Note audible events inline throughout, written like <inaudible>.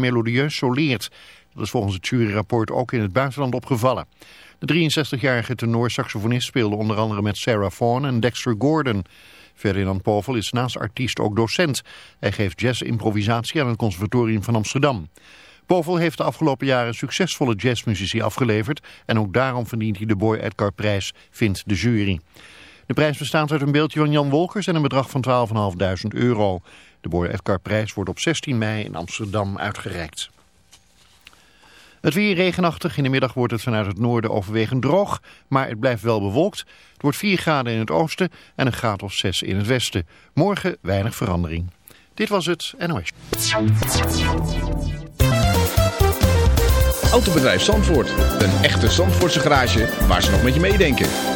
melodieus soleert. Dat is volgens het juryrapport ook in het buitenland opgevallen. De 63-jarige tenor-saxofonist speelde onder andere met Sarah Vaughan en Dexter Gordon. Ferdinand Povel is naast artiest ook docent. Hij geeft jazz-improvisatie aan het Conservatorium van Amsterdam. Povel heeft de afgelopen jaren succesvolle jazzmuzici afgeleverd en ook daarom verdient hij de Boy Edgar prijs, vindt de jury. De prijs bestaat uit een beeldje van Jan Wolkers en een bedrag van 12.500 euro. De Boy Edgar prijs wordt op 16 mei in Amsterdam uitgereikt. Het weer regenachtig. In de middag wordt het vanuit het noorden overwegend droog, maar het blijft wel bewolkt. Het wordt 4 graden in het oosten en een graad of 6 in het westen. Morgen weinig verandering. Dit was het NOS. Autobedrijf Zandvoort. Een echte Zandvoortse garage waar ze nog met je meedenken.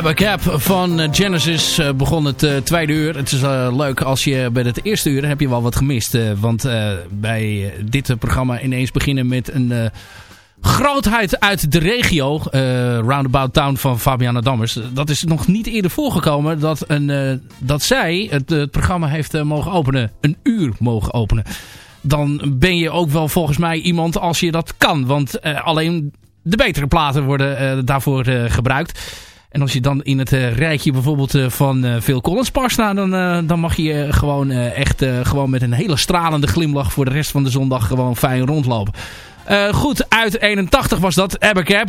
Abacab van eh, Genesis uh, begon het uh, tweede uur. Het is leuk als je bij het eerste uur heb je wel wat gemist. want bij dit programma ineens beginnen met een grootheid uit de regio. Roundabout Town van Fabiana Dammers. Dat is nog niet eerder voorgekomen dat, een, dat zij het, het programma heeft mogen openen. Een uur mogen openen. Dan ben je ook wel volgens mij iemand als je dat kan. Want alleen de betere platen worden daarvoor gebruikt. En als je dan in het uh, rijtje bijvoorbeeld uh, van uh, Phil Collins past, nou, dan, dan mag je gewoon echt gewoon met een hele stralende glimlach voor de rest van de zondag gewoon fijn rondlopen. goed, uit 81 was dat, Abercap.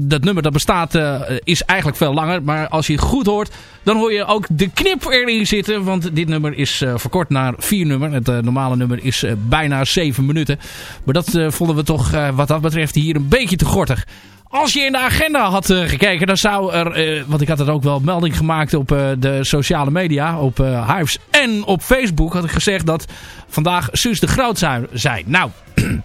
dat nummer dat bestaat is eigenlijk veel langer. Maar als je goed hoort, dan hoor je ook de knip erin zitten. Want dit nummer is verkort naar vier nummer. Het normale nummer is bijna 7 minuten. Maar dat vonden we toch wat dat betreft hier een beetje te gortig. Als je in de agenda had uh, gekeken, dan zou er, uh, want ik had het ook wel melding gemaakt op uh, de sociale media, op Hives en op Facebook, had ik gezegd dat vandaag Suus de Groot zou zijn. Nou, <clears throat>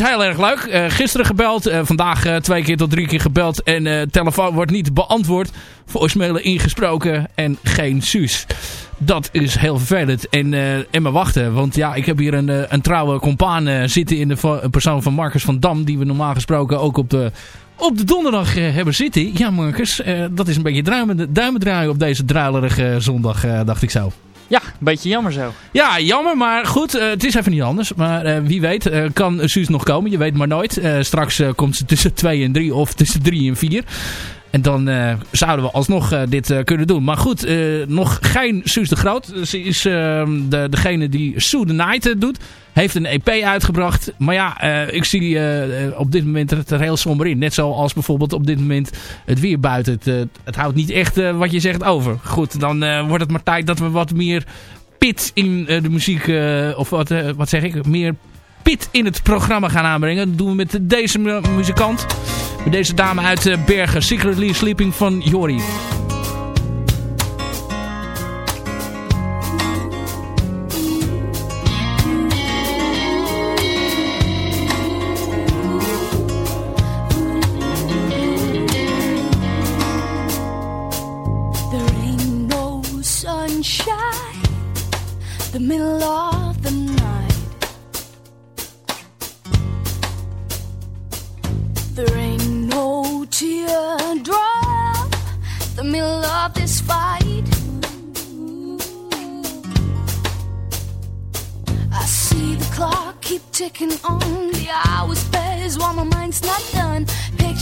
is heel erg leuk. gisteren gebeld, vandaag twee keer tot drie keer gebeld en telefoon wordt niet beantwoord. Voicemailen ingesproken en geen Suus. Dat is heel vervelend. En, en maar wachten. Want ja, ik heb hier een, een trouwe compaan zitten in de persoon van Marcus van Dam. Die we normaal gesproken ook op de, op de donderdag hebben zitten. Ja Marcus, dat is een beetje duimen, duimen draaien op deze druilerige zondag, dacht ik zo. Ja, een beetje jammer zo. Ja, jammer, maar goed, uh, het is even niet anders. Maar uh, wie weet, uh, kan Suus nog komen. Je weet maar nooit. straks komt ze tussen 2 en 3 of tussen 3 en 4. En dan zouden we alsnog dit kunnen doen. Maar goed, nog geen Suus de Groot. Ze is ehm, de, degene die Sue the Night doet. Heeft een EP uitgebracht. Maar ja, ik zie op dit moment het er heel somber in. Net zoals bijvoorbeeld op dit moment het weer buiten. Het, het houdt niet echt wat je zegt over. Goed, dan wordt het maar tijd dat we wat meer pit in de muziek... of wat, wat zeg ik? Meer pit in het programma gaan aanbrengen. Dat doen we met deze muzikant. Met deze dame uit eh, Bergen. Secretly Sleeping van Jori.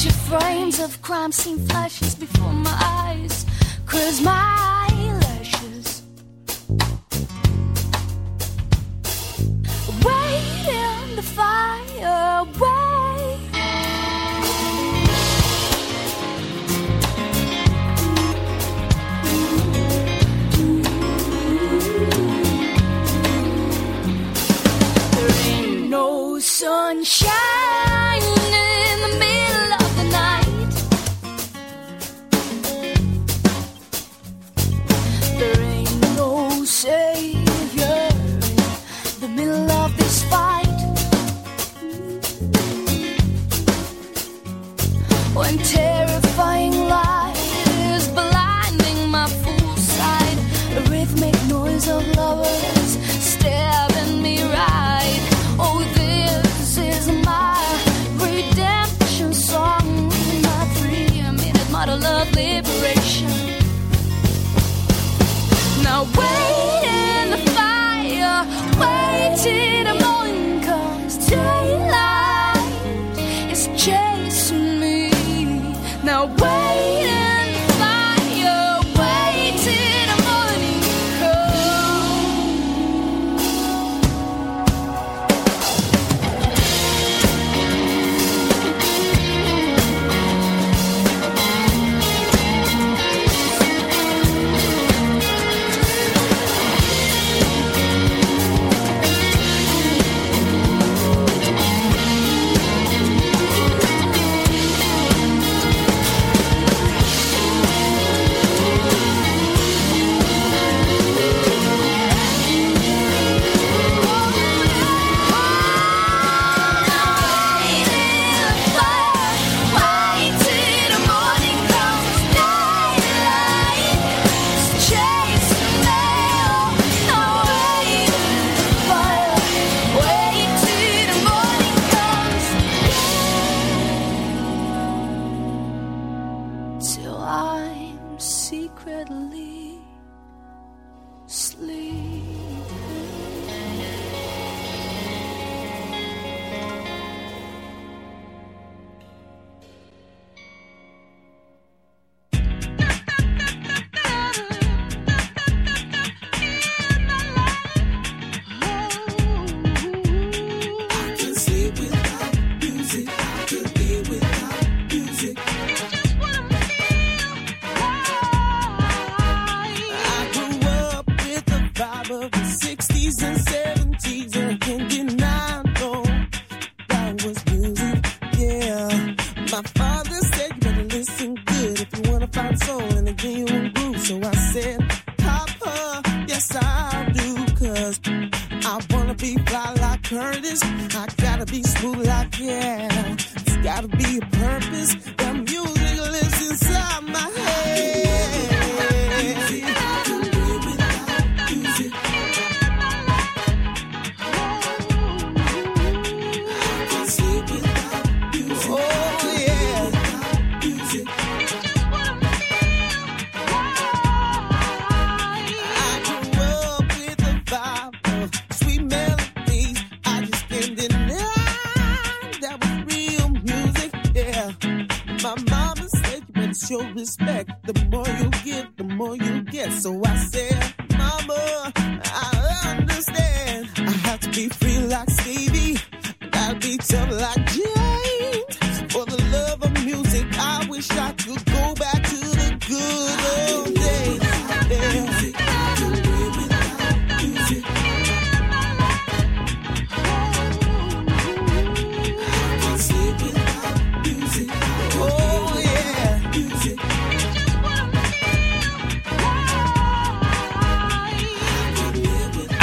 Picture frames of crime scene flashes before my eyes, cause my eyelashes wait in the fire, my mama said you better show respect. The more you give, the more you get. So I said, Mama, I understand. I have to be free like Stevie. I gotta be tough like James. For the love of music, I wish I could go back to the good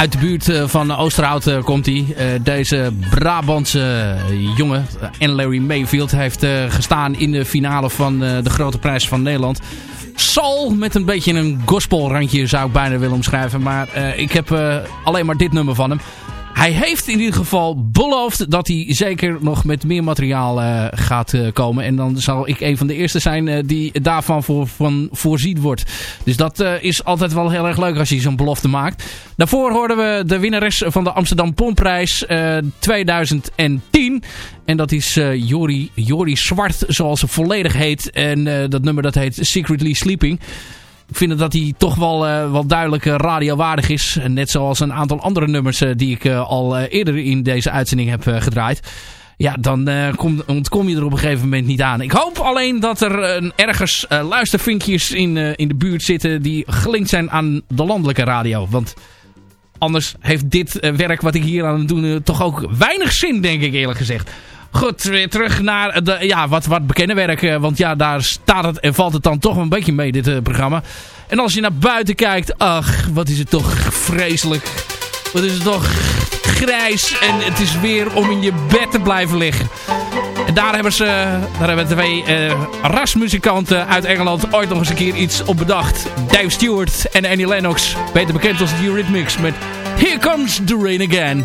Uit de buurt eh, van Oosterhout eh, komt hij. Eh, deze Brabantse jongen, en Larry Mayfield, heeft gestaan in de finale van de Grote Prijs van Nederland. Soul met een beetje een gospelrandje zou ik bijna willen omschrijven. Maar ik heb alleen maar dit nummer van hem. Hij heeft in ieder geval beloofd dat hij zeker nog met meer materiaal eh, gaat eh, komen. En dan zal ik een van de eerste zijn eh, die daarvan voor, van voorzien wordt. Dus dat is altijd wel heel erg leuk als je zo'n belofte maakt. Daarvoor hoorden we de winnares van de Amsterdam Pomprijs eh 2010. En dat is Jori, Jori Zwart, zoals ze volledig heet. En dat nummer dat heet Secretly Sleeping. Ik vind dat hij toch wel, eh, wel duidelijk eh, radiowaardig is. Net zoals een aantal andere nummers eh, die ik al eerder in deze uitzending heb gedraaid. Ja, dan kom, ontkom je er op een gegeven moment niet aan. Ik hoop alleen dat er ergens luistervinkjes in, in de buurt zitten die gelinkt zijn aan de landelijke radio. Want anders heeft dit werk wat ik hier aan het doen toch ook weinig zin, denk ik eerlijk gezegd. Goed, weer terug naar de, ja, wat, wat bekende werk. eh, Want ja, daar staat het en valt het dan toch een beetje mee, dit eh, programma. En als je naar buiten kijkt, ach, wat is het toch vreselijk. Wat is het toch grijs. En het is weer om in je bed te blijven liggen. En daar hebben ze, daar hebben twee eh, rasmuzikanten uit Engeland ooit nog eens een keer iets op bedacht. Dave Stewart en Annie Lennox, beter bekend als The Eurythmics met Here Comes the Rain Again.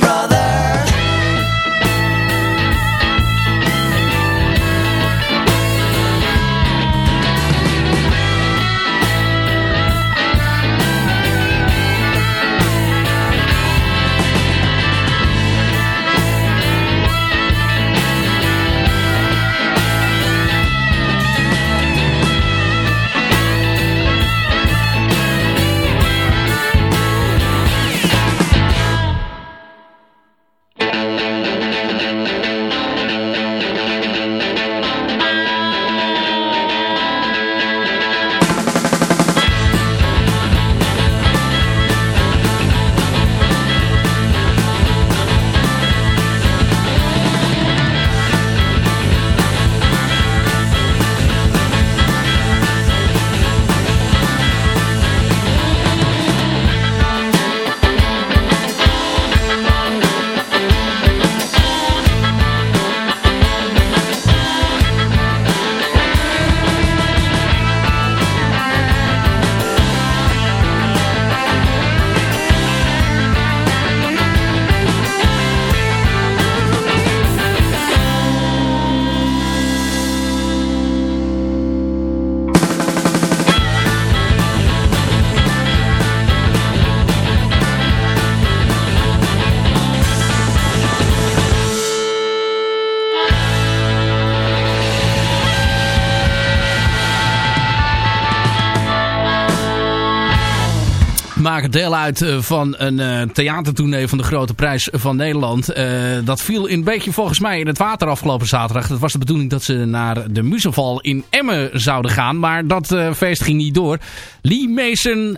deel uit eh, van een theatertournee van de Grote Prijs van Nederland. Eh, dat viel een beetje volgens mij in het water afgelopen zaterdag. Het was de bedoeling dat ze naar de Muzeval in Emmen zouden gaan. Maar dat feest ging niet door. Lee Mason,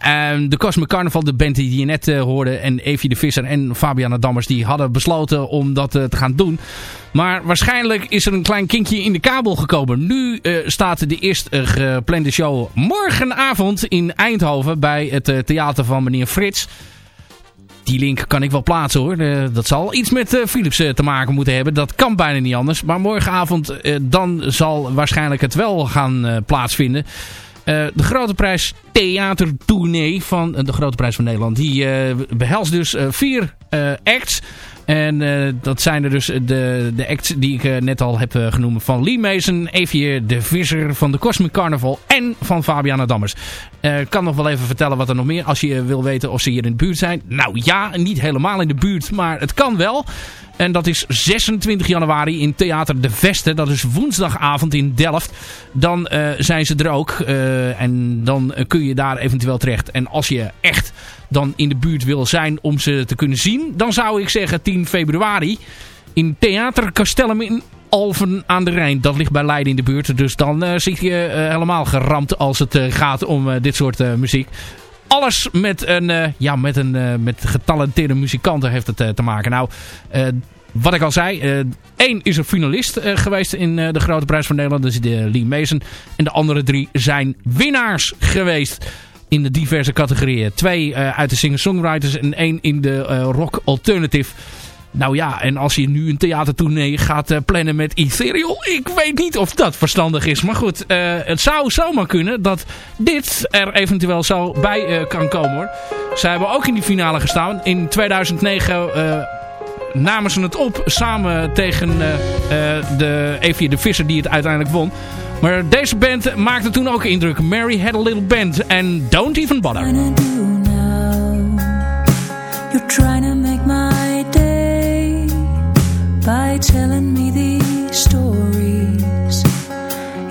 de Cosmic Carnival, de band die je net hoorde... en Evie de Visser en Fabiana Dammers... die hadden besloten om dat te gaan doen... Maar waarschijnlijk is er een klein kinkje in de kabel gekomen. Nu eh, staat de eerst eh, geplande show morgenavond in Eindhoven bij het eh, theater van meneer Frits. Die link kan ik wel plaatsen hoor. Dat zal iets met Philips te maken moeten hebben. Dat kan bijna niet anders. Maar morgenavond dan zal waarschijnlijk het wel gaan plaatsvinden. De Grote Prijs Theatertournee van de Grote Prijs van Nederland. Die eh, behelst dus vier acts. En eh, dat zijn er dus de, de acts die ik eh, net al heb eh, genoemd. Van Lee Mason, Evie de Visser van de Cosmic Carnival en van Fabiana Dammers. Eh, Ik kan nog wel even vertellen wat er nog meer. Als je eh, wil weten of ze hier in de buurt zijn. Nou ja, niet helemaal in de buurt, maar het kan wel. En dat is 26 januari in Theater De Veste. Dat is woensdagavond in Delft. Dan eh, zijn ze er ook. eh, en dan eh, kun je daar eventueel terecht. En als je echt dan in de buurt wil zijn om ze te kunnen zien. Dan zou ik zeggen 10 februari. In Theater Castellum in Alphen aan de Rijn. Dat ligt bij Leiden in de buurt. Dus dan eh, zit je eh, helemaal geramd als het eh, gaat om dit soort muziek alles met een, ja, met een met getalenteerde muzikanten heeft het te maken. Nou, wat ik al zei, één is een finalist geweest in de Grote Prijs van Nederland. Dat is de Lee Mason. En de andere drie zijn winnaars geweest in de diverse categorieën. Twee eh, uit de singer-songwriters en één in de eh, rock alternative. Nou ja, en als je nu een theatertournee gaat eh, plannen met Ethereal, ik weet niet of dat verstandig is. Maar goed, het zou zomaar kunnen dat dit er eventueel zo bij kan komen hoor. Zij hebben ook in die finale gestaan. In 2009 eh, namen ze het op samen tegen de Evie de Visser die het uiteindelijk won. Maar deze band maakte toen ook indruk. Mary had a little band en Don't Even Bother. You're trying to make my day by telling me these stories.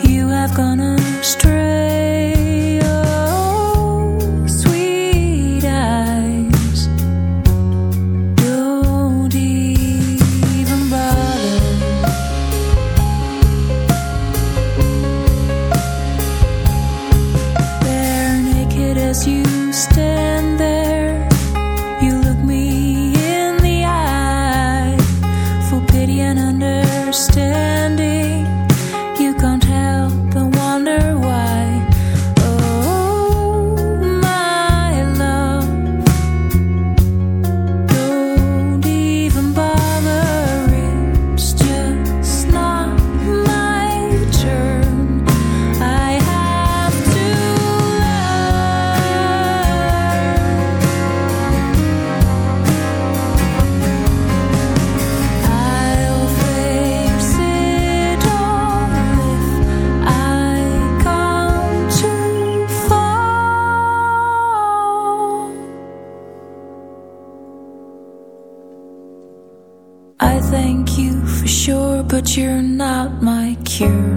You have gone astray. You're not my cure.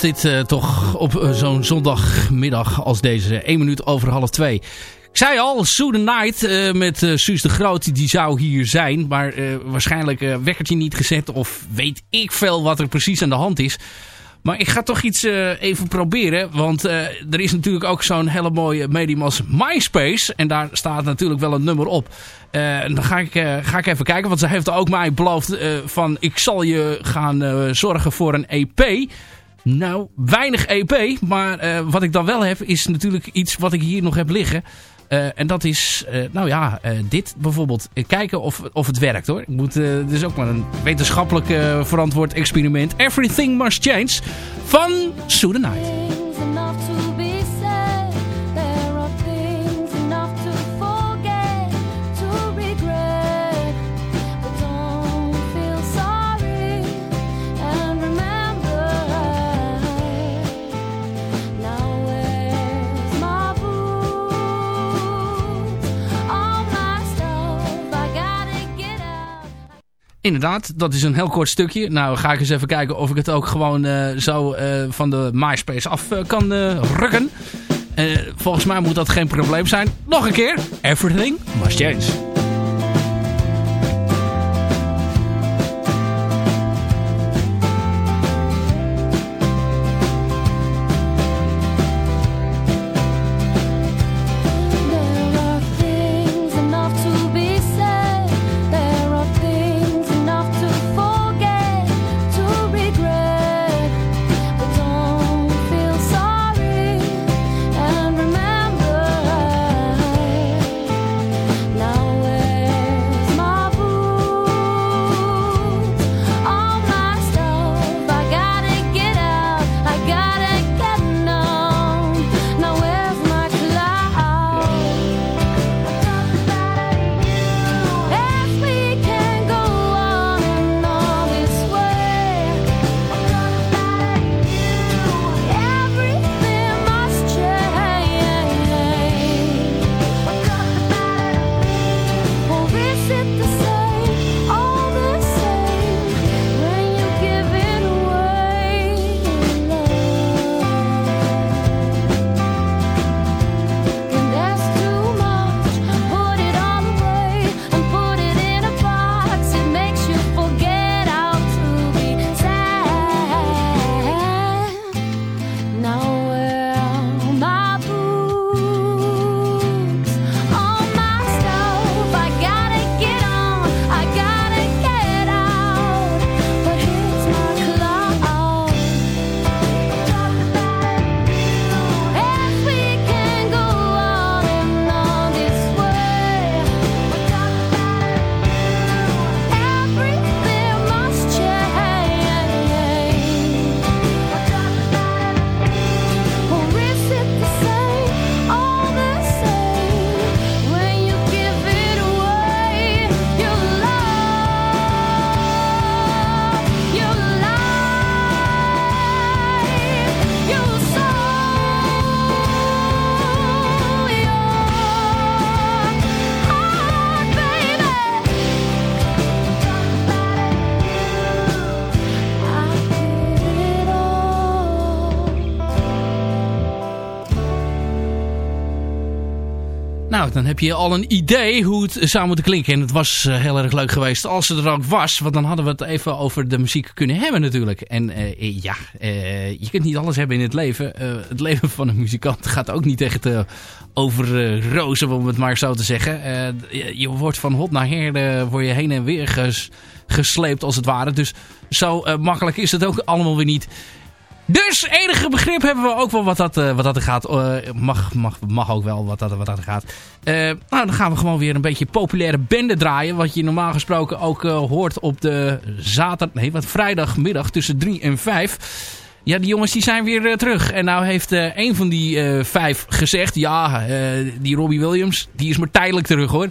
Dit eh, toch op eh, zo'n zondagmiddag als deze. 1 minuut over half 2. Ik zei al, Sue Night eh, met Suus de Groot, die zou hier zijn. Maar waarschijnlijk uh, wekkertje niet gezet of weet ik veel wat er precies aan de hand is. Maar ik ga toch iets even proberen. Want er is natuurlijk ook zo'n hele mooie medium als MySpace. En daar staat natuurlijk wel een nummer op. En dan ga ik, ga ik even kijken. Want ze heeft ook mij beloofd van... Ik zal je gaan zorgen voor een EP. Nou, weinig EP. Maar eh, wat ik dan wel heb is natuurlijk iets wat ik hier nog heb liggen. Eh, en dat is, eh, nou ja, dit bijvoorbeeld. Kijken of, of het werkt hoor. Ik moet, dit is ook maar een wetenschappelijk verantwoord experiment. Everything Must Change van Sue the Night. Inderdaad, dat is een heel kort stukje. Nou ga ik eens even kijken of ik het ook gewoon eh, zo eh, van de MySpace af eh, kan rukken. Volgens mij moet dat geen probleem zijn. Nog een keer. Everything must change. Dan heb je al een idee hoe het zou moeten klinken. En het was eh, heel erg leuk geweest als ze er ook was. Want dan hadden we het even over de muziek kunnen hebben natuurlijk. En eh, ja, eh, je kunt niet alles hebben in het leven. Het leven van een muzikant gaat ook niet echt over rozen, om het maar zo te zeggen. Je, je wordt van hot naar her, word je heen en weer ges- gesleept als het ware. Dus zo makkelijk is het ook allemaal weer niet. Dus enige begrip hebben we ook wel wat dat, eh, wat dat er gaat. Eh, mag, mag, mag ook wel wat dat, wat dat er gaat. Eh, nou, dan gaan we gewoon weer een beetje populaire bende draaien. Wat je normaal gesproken ook hoort op de zaterdag, nee, wat vrijdagmiddag tussen 3 en 5. Ja, die jongens die zijn weer terug. En nou heeft een van die vijf gezegd... Ja, die Robbie Williams, die is maar tijdelijk terug hoor.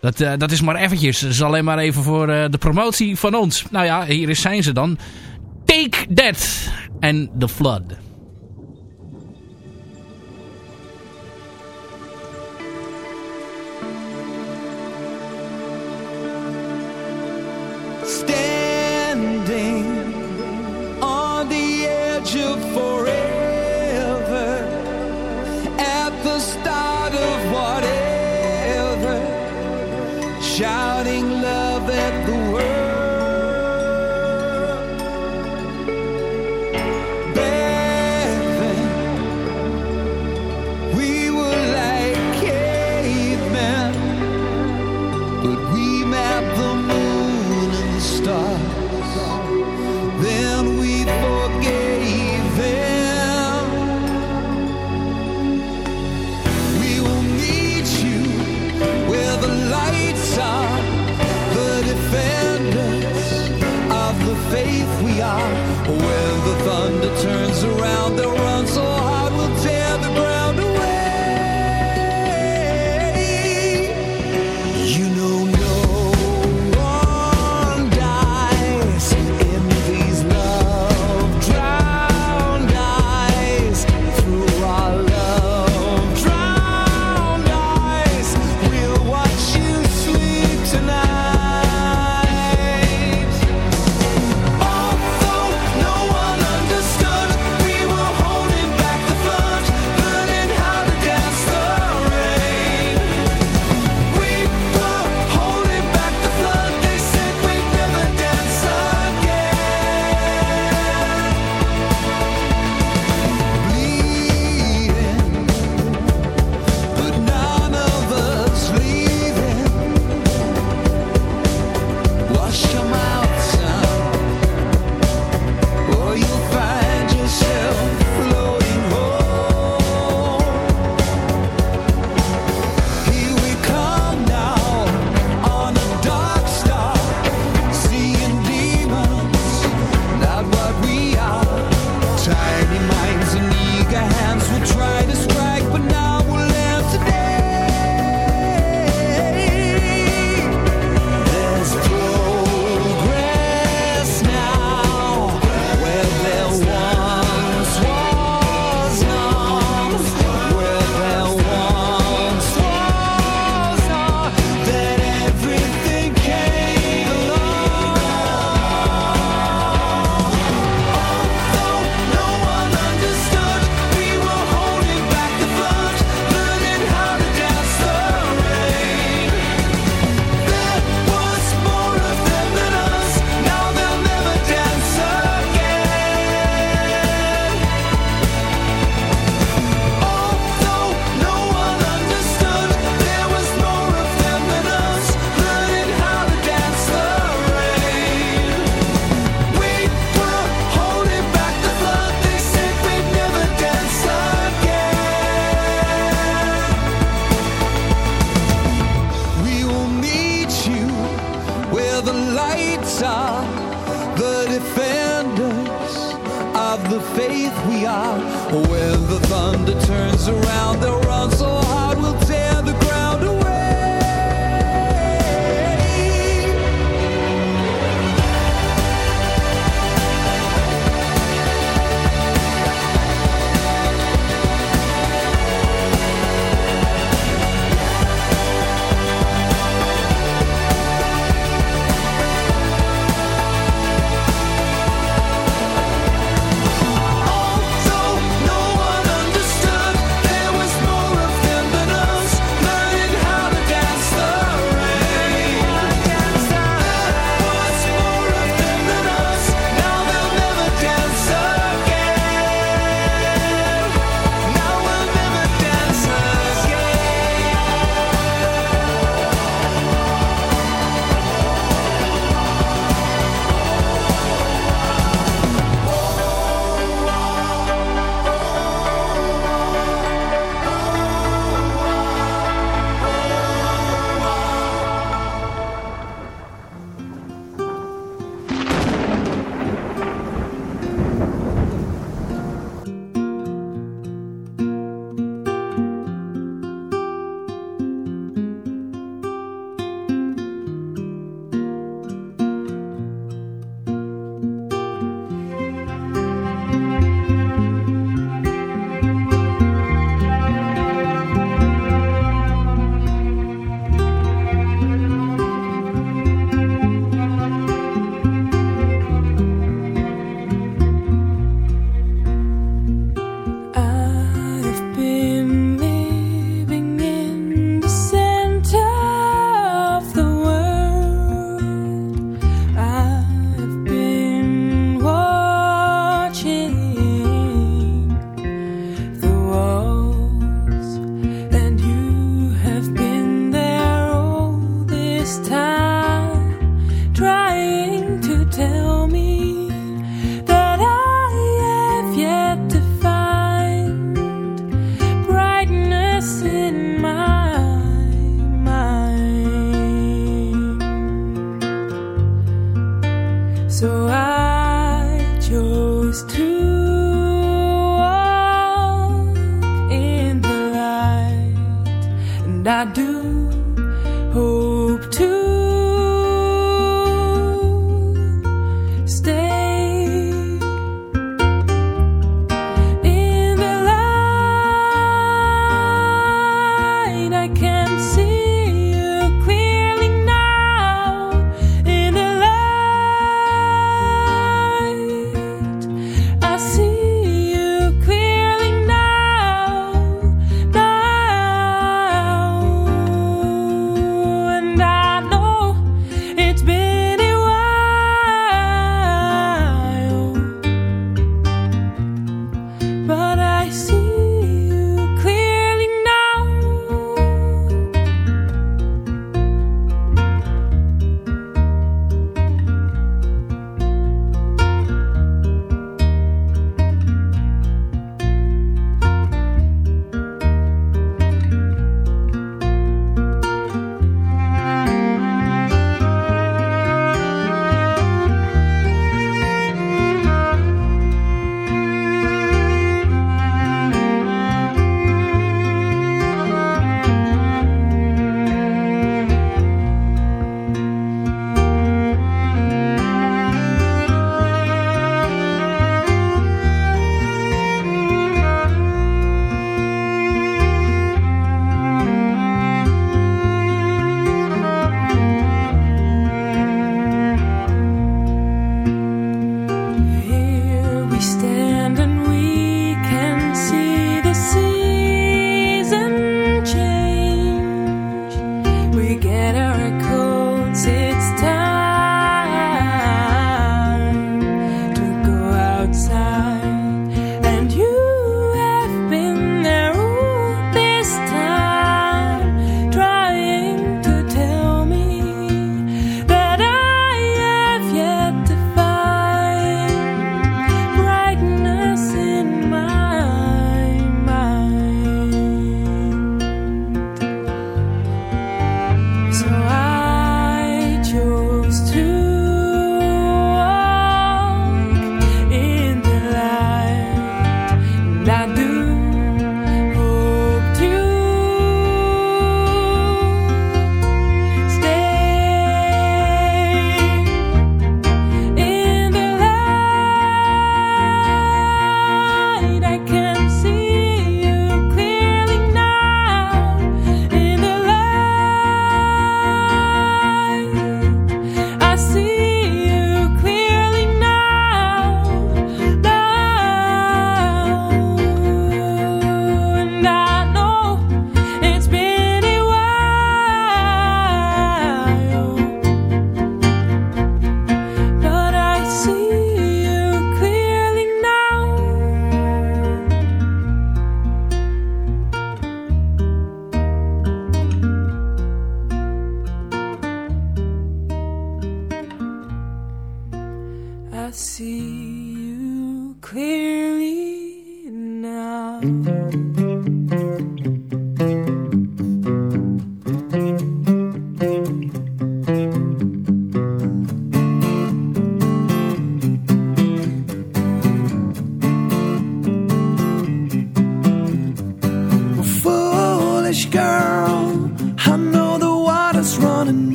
Dat, dat is maar eventjes. Dat is alleen maar even voor de promotie van ons. Nou ja, hier zijn ze dan. Take That and The Flood. standing on the edge of forever at the start of whatever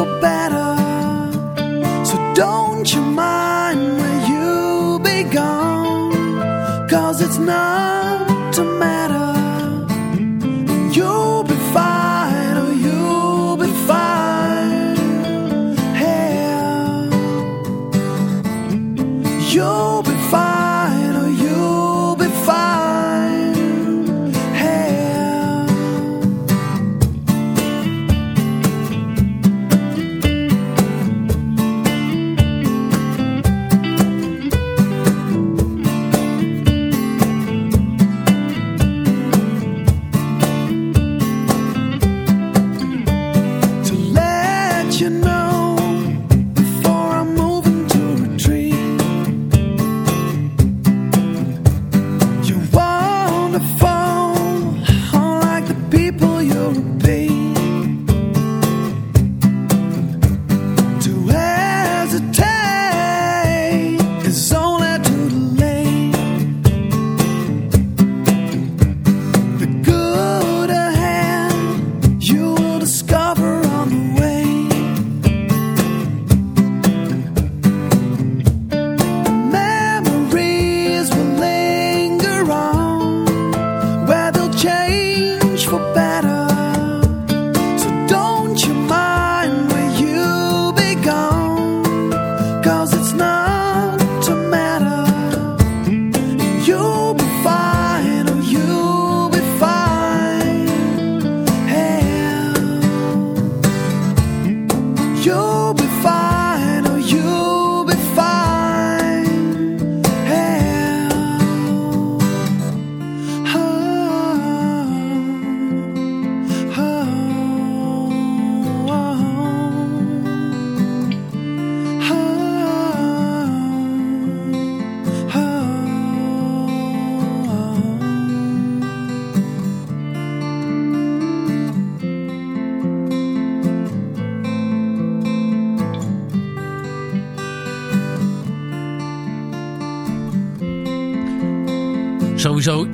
for back.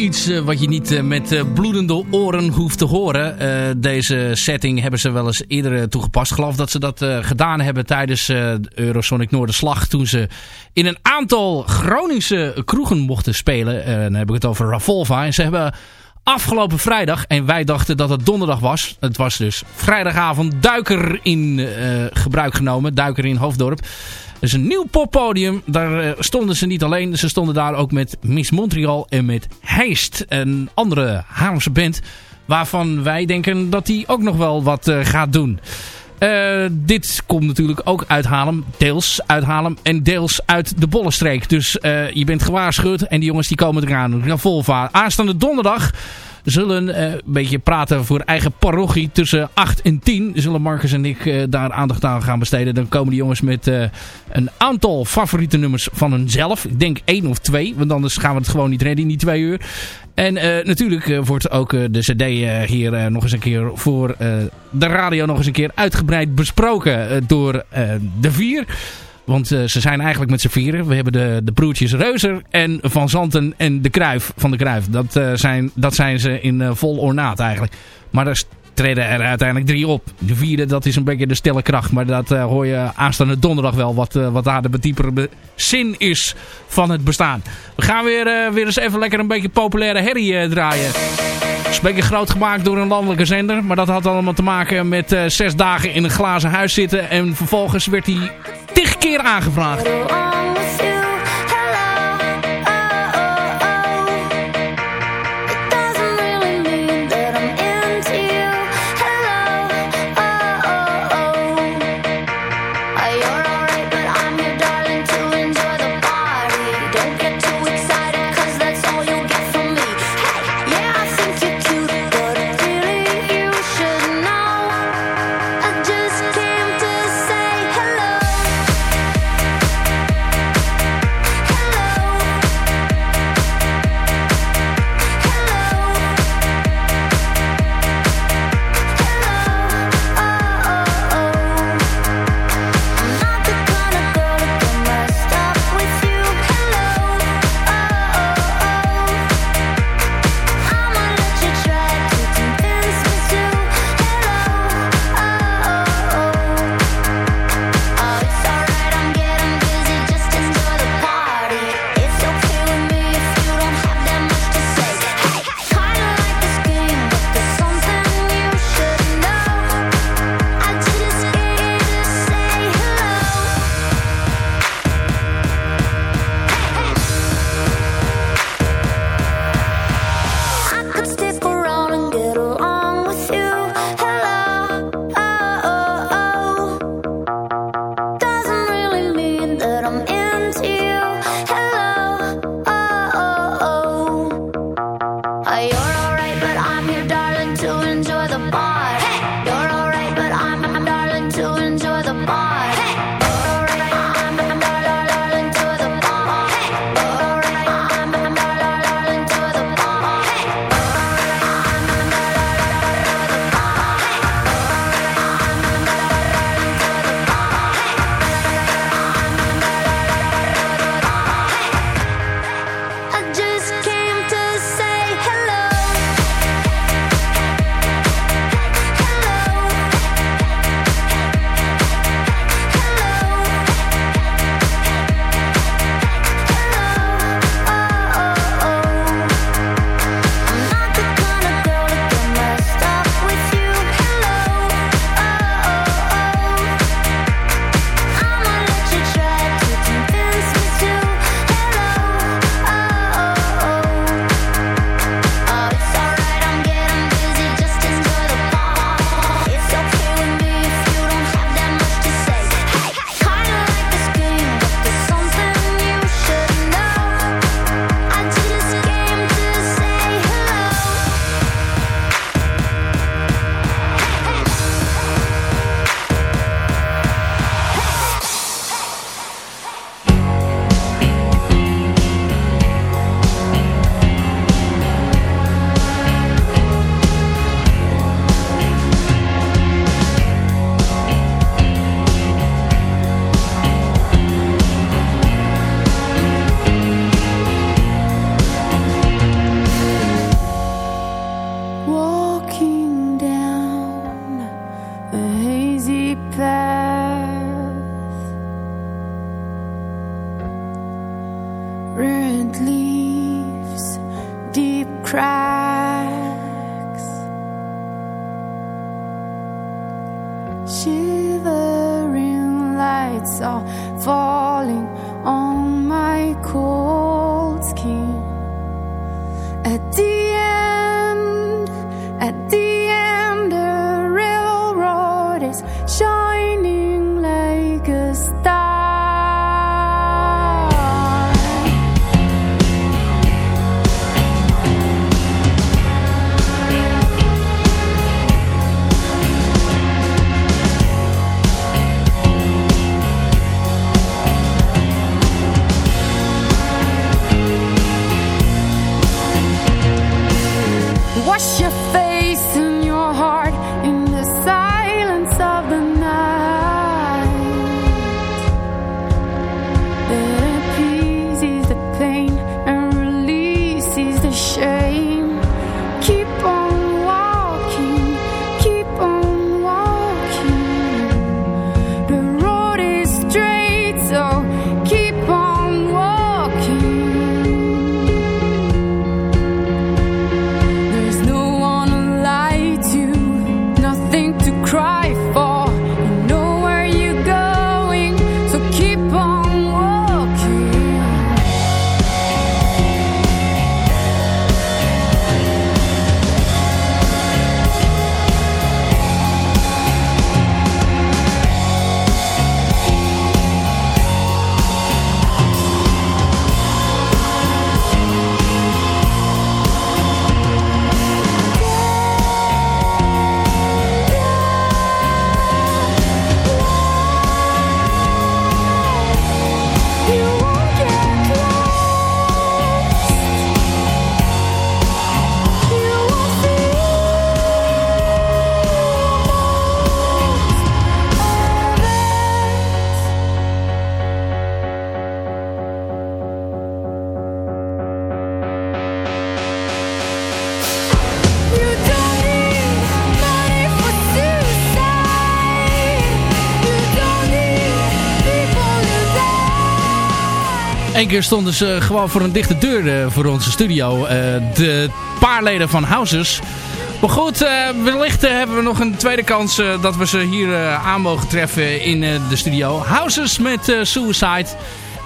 Iets eh, wat je niet eh, met eh, bloedende oren hoeft te horen. Deze setting hebben ze wel eens eerder toegepast. Ik geloof dat ze dat gedaan hebben tijdens de Eurosonic Noorderslag. Toen ze in een aantal Groningse kroegen mochten spelen. Dan heb ik het over Ravolva. En ze hebben afgelopen vrijdag, en wij dachten dat het donderdag was. Het was dus vrijdagavond Duiker in gebruik genomen. Duiker in Hoofddorp. Dus een nieuw poppodium. Daar eh, stonden ze niet alleen. Ze stonden daar ook met Miss Montreal en met Heist. Een andere Haarlemse band. Waarvan wij denken dat die ook nog wel wat eh, gaat doen. Eh, dit komt natuurlijk ook uit Haarlem. Deels uit Haarlem en deels uit de Bollenstreek. Dus je bent gewaarschuwd. En die jongens die komen eraan. Ravolva. Aanstaande donderdag zullen eh, een beetje praten voor eigen parochie. Tussen 8 en 10 zullen Marcus en ik eh, daar aandacht aan gaan besteden. Dan komen die jongens met eh, een aantal favoriete nummers van hunzelf. Ik denk één of twee, want anders gaan we het gewoon niet redden in die twee uur. En natuurlijk wordt ook de cd hier nog eens een keer voor de radio nog eens een keer uitgebreid besproken door de vier. Want eh, ze zijn eigenlijk met z'n vieren. We hebben de, de broertjes Reuzer en Van Zanten en de Kruif van de Kruif. Dat, eh, zijn, dat zijn ze in eh, vol ornaat eigenlijk. Maar daar treden er uiteindelijk drie op. De vierde, dat is een beetje de stille kracht. Maar dat hoor je aanstaande donderdag wel. Wat, wat daar de diepere zin is van het bestaan. We gaan weer, weer eens even lekker een beetje populaire herrie draaien. Is een beetje groot gemaakt door een landelijke zender. Maar dat had allemaal te maken met zes dagen in een glazen huis zitten. En vervolgens werd hij tig keer aangevraagd. één keer stonden ze gewoon voor een dichte deur eh, voor onze studio. Eh, de paar leden van Houses. Maar goed, eh, wellicht hebben we nog een tweede kans dat we ze hier aan mogen treffen in de studio. Houses met Suicide.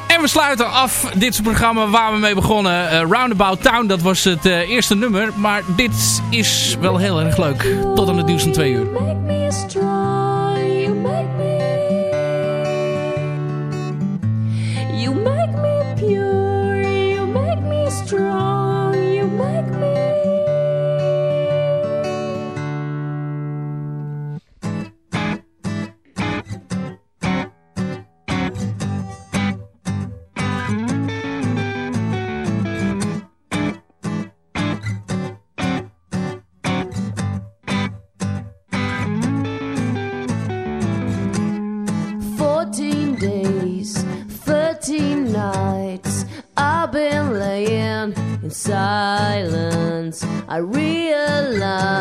En we sluiten af dit programma waar we mee begonnen. Roundabout Town, dat was het eerste nummer. Maar dit is wel heel erg leuk. Tot aan het nieuws van twee uur. silence, I realize.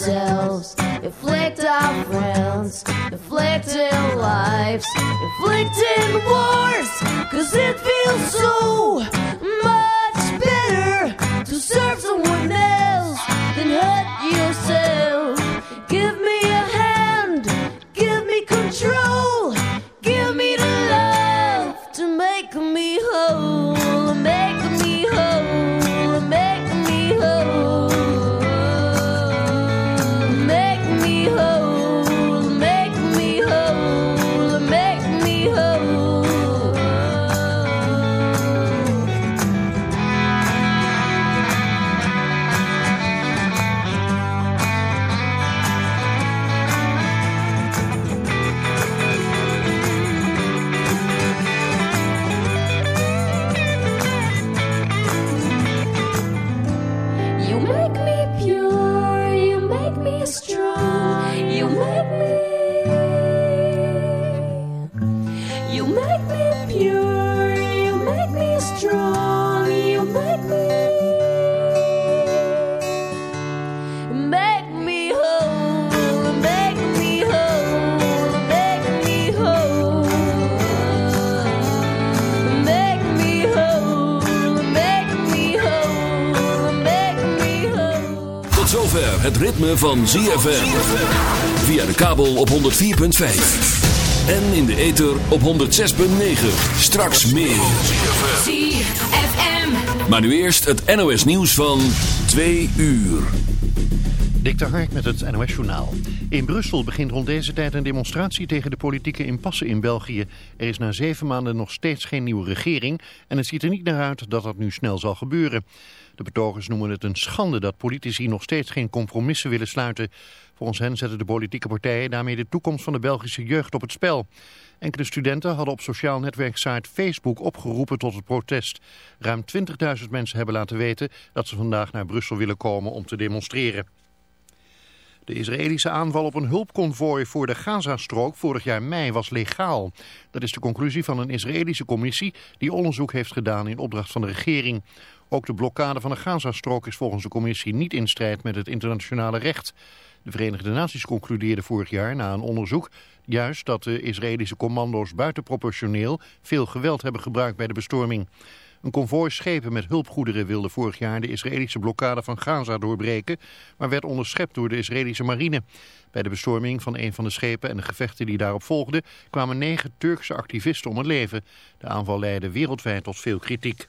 ourselves, inflict our friends, inflicting lives, inflicting wars, cause it feels so You make me pure, you make me strong, you make me. Make me whole, make me whole, make me whole. Make me whole, make me whole, make me whole. Tot zover het ritme van ZFM. Via de kabel op 104.5. En in de ether op 106.9. Straks meer. ZFM. Maar nu eerst het NOS nieuws van 2 uur. Dik de Hark met het NOS Journaal. In Brussel begint rond deze tijd een demonstratie tegen de politieke impasse in België. Er is na zeven maanden nog steeds geen nieuwe regering en het ziet er niet naar uit dat dat nu snel zal gebeuren. De betogers noemen het een schande dat politici nog steeds geen compromissen willen sluiten. Volgens hen zetten de politieke partijen daarmee de toekomst van de Belgische jeugd op het spel. Enkele studenten hadden op sociaal netwerksite Facebook opgeroepen tot het protest. Ruim 20.000 mensen hebben laten weten dat ze vandaag naar Brussel willen komen om te demonstreren. De Israëlische aanval op een hulpconvooi voor de Gazastrook vorig jaar mei was legaal. Dat is de conclusie van een Israëlische commissie die onderzoek heeft gedaan in opdracht van de regering. Ook de blokkade van de Gazastrook is volgens de commissie niet in strijd met het internationale recht. De Verenigde Naties concludeerden vorig jaar na een onderzoek juist dat de Israëlische commando's buitenproportioneel veel geweld hebben gebruikt bij de bestorming. Een konvooi schepen met hulpgoederen wilde vorig jaar de Israëlische blokkade van Gaza doorbreken, maar werd onderschept door de Israëlische marine. Bij de bestorming van een van de schepen en de gevechten die daarop volgden kwamen negen Turkse activisten om het leven. De aanval leidde wereldwijd tot veel kritiek.